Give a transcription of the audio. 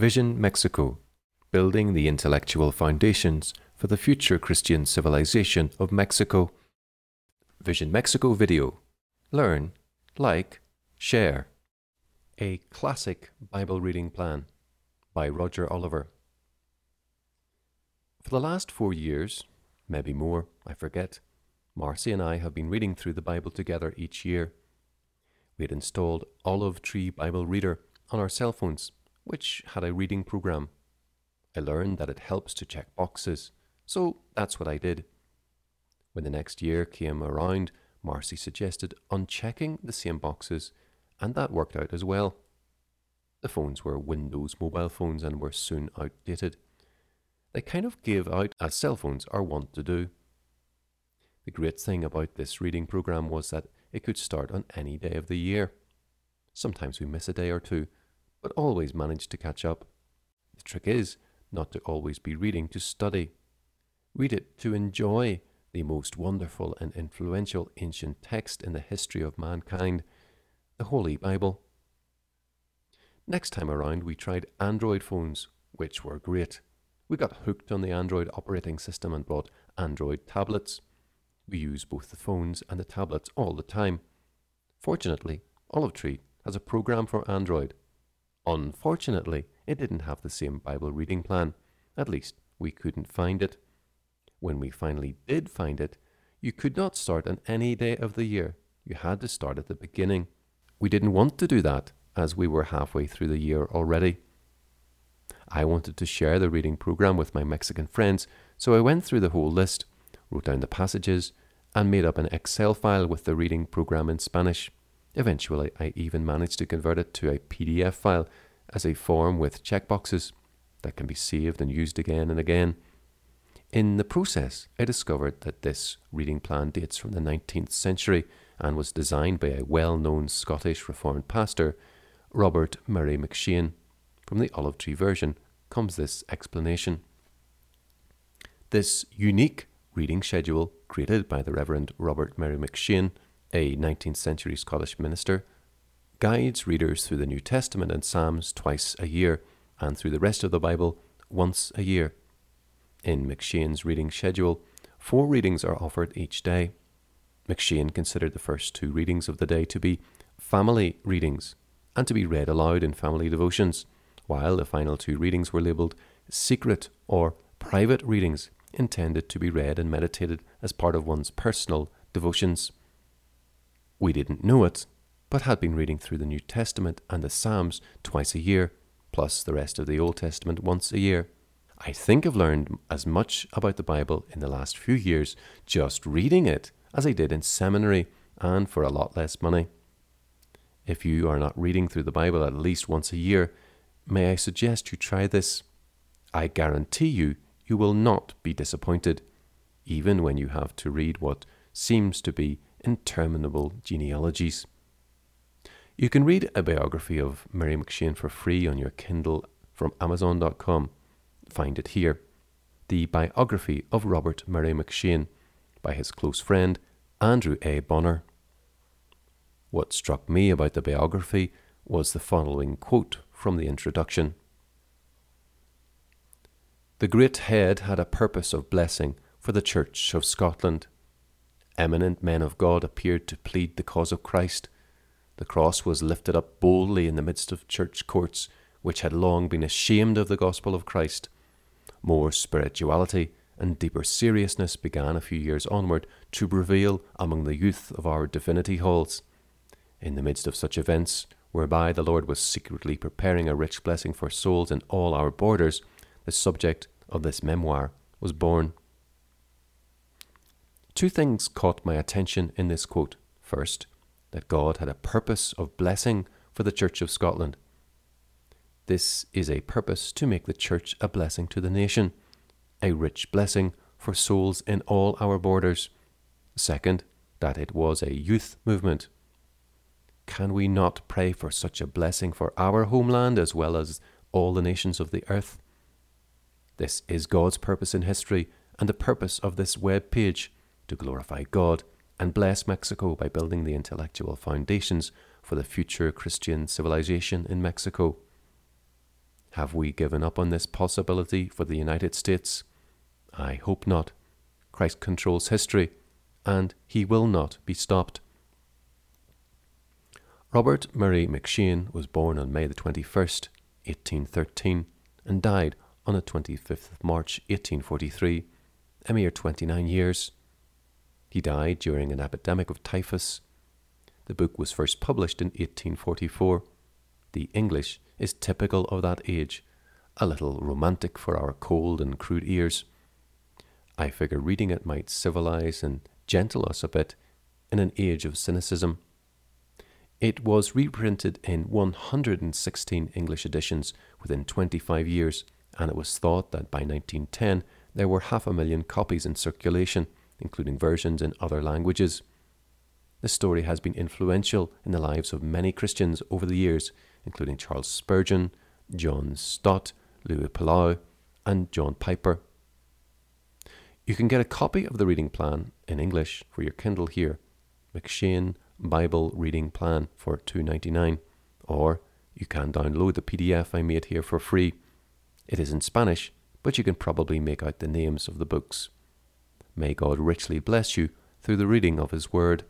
Vision Mexico Building the Intellectual Foundations for the Future Christian Civilization of Mexico. Vision Mexico video. Learn, like, share. A Classic Bible Reading Plan by Roger Oliver. For the last four years, maybe more, I forget, Marcy and I have been reading through the Bible together each year. We had installed Olive Tree Bible Reader on our cell phones which had a reading program. I learned that it helps to check boxes, so that's what I did. When the next year came around, Marcy suggested unchecking the same boxes, and that worked out as well. The phones were Windows mobile phones and were soon outdated. They kind of gave out as cell phones are wont to do. The great thing about this reading program was that it could start on any day of the year. Sometimes we miss a day or two, but always manage to catch up. The trick is not to always be reading to study. Read it to enjoy the most wonderful and influential ancient text in the history of mankind, the Holy Bible. Next time around, we tried Android phones, which were great. We got hooked on the Android operating system and bought Android tablets. We use both the phones and the tablets all the time. Fortunately, Olive Tree has a program for Android Unfortunately, it didn't have the same Bible reading plan. At least, we couldn't find it. When we finally did find it, you could not start on any day of the year. You had to start at the beginning. We didn't want to do that, as we were halfway through the year already. I wanted to share the reading program with my Mexican friends, so I went through the whole list, wrote down the passages, and made up an Excel file with the reading program in Spanish. Eventually, I even managed to convert it to a PDF file as a form with checkboxes that can be saved and used again and again. In the process, I discovered that this reading plan dates from the 19th century and was designed by a well known Scottish Reformed pastor, Robert Murray M'Cheyne. From the Olive Tree version comes this explanation. This unique reading schedule, created by the Reverend Robert Murray M'Cheyne, a 19th century Scottish minister, guides readers through the New Testament and Psalms twice a year and through the rest of the Bible once a year. In M'Cheyne's reading schedule, four readings are offered each day. M'Cheyne considered the first two readings of the day to be family readings and to be read aloud in family devotions, while the final two readings were labelled secret or private readings intended to be read and meditated as part of one's personal devotions. We didn't know it, but had been reading through the New Testament and the Psalms twice a year, plus the rest of the Old Testament once a year. I think I've learned as much about the Bible in the last few years just reading it as I did in seminary and for a lot less money. If you are not reading through the Bible at least once a year, may I suggest you try this? I guarantee you, you will not be disappointed, even when you have to read what seems to be interminable genealogies. You can read a biography of Murray M'Cheyne for free on your Kindle from Amazon.com. Find it here. The biography of Robert Murray M'Cheyne by his close friend Andrew A. Bonar. What struck me about the biography was the following quote from the introduction. The great head had a purpose of blessing for the Church of Scotland eminent men of God appeared to plead the cause of Christ. The cross was lifted up boldly in the midst of church courts, which had long been ashamed of the gospel of Christ. More spirituality and deeper seriousness began a few years onward to prevail among the youth of our divinity halls. In the midst of such events, whereby the Lord was secretly preparing a rich blessing for souls in all our borders, the subject of this memoir was born. Two things caught my attention in this quote. First, that God had a purpose of blessing for the Church of Scotland. This is a purpose to make the Church a blessing to the nation, a rich blessing for souls in all our borders. Second, that it was a youth movement. Can we not pray for such a blessing for our homeland as well as all the nations of the earth? This is God's purpose in history and the purpose of this web page to glorify God and bless Mexico by building the intellectual foundations for the future Christian civilization in Mexico. Have we given up on this possibility for the United States? I hope not. Christ controls history, and he will not be stopped. Robert Murray M'Cheyne was born on May the 21st, 1813, and died on the 25th of March 1843, a mere 29 years. He died during an epidemic of typhus. The book was first published in 1844. The English is typical of that age, a little romantic for our cold and crude ears. I figure reading it might civilize and gentle us a bit in an age of cynicism. It was reprinted in 116 English editions within 25 years, and it was thought that by 1910 there were half a million copies in circulation, including versions in other languages. This story has been influential in the lives of many Christians over the years, including Charles Spurgeon, John Stott, Luis Palau, and John Piper. You can get a copy of the reading plan in English for your Kindle here, M'Cheyne Bible Reading Plan for $2.99, or you can download the PDF I made here for free. It is in Spanish, but you can probably make out the names of the books. May God richly bless you through the reading of His Word.